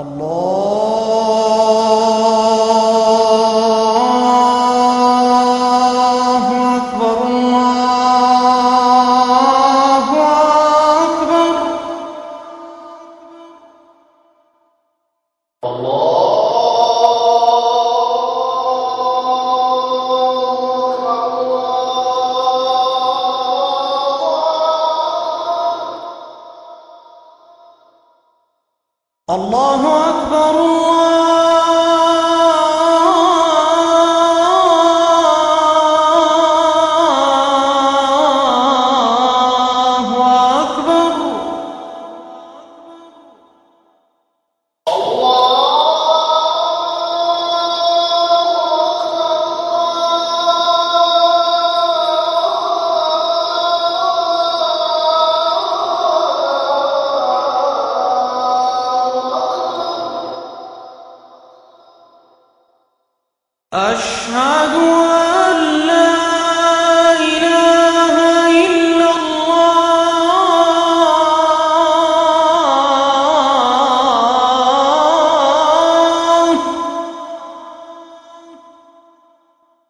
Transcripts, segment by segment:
الله الله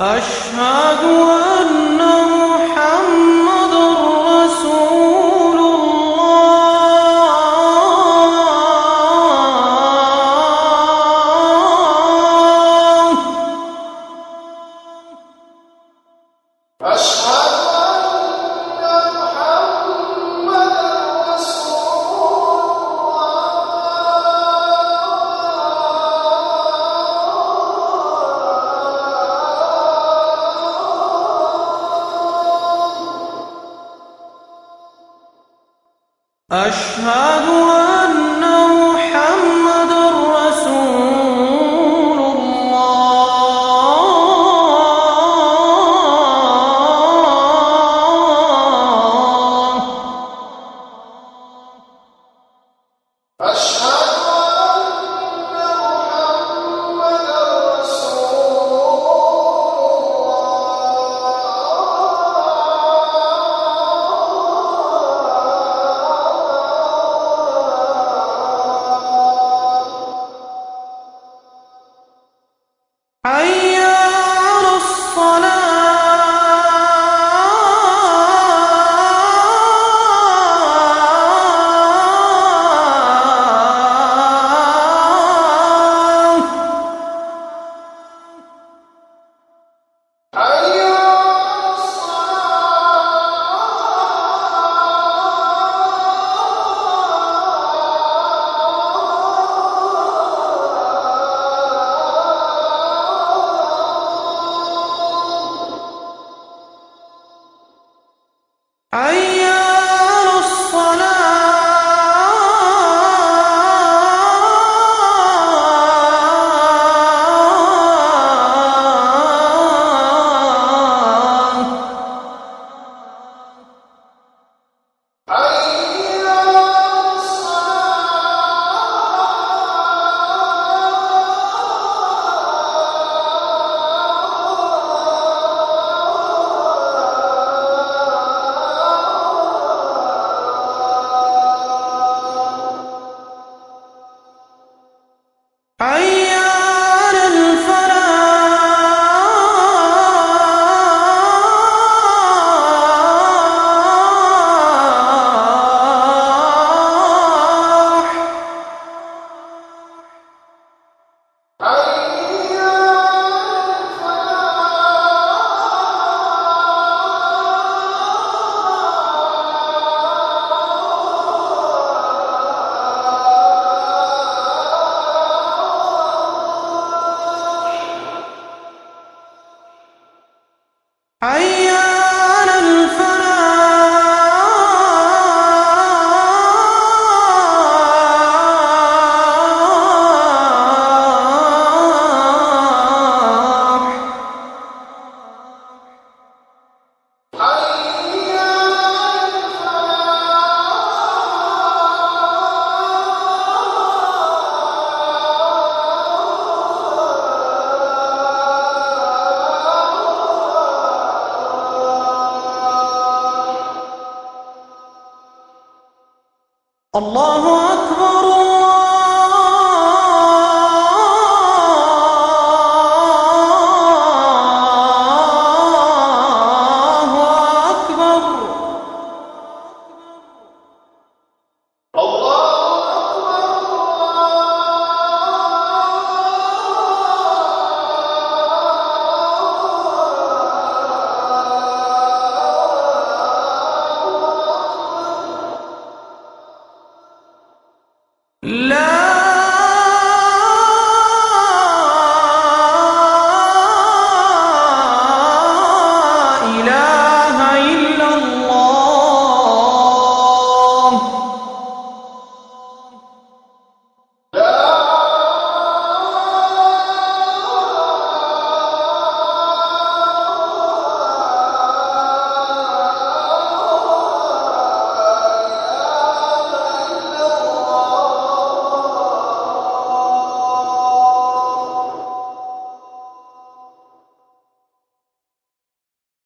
أشهد أشهد أن الله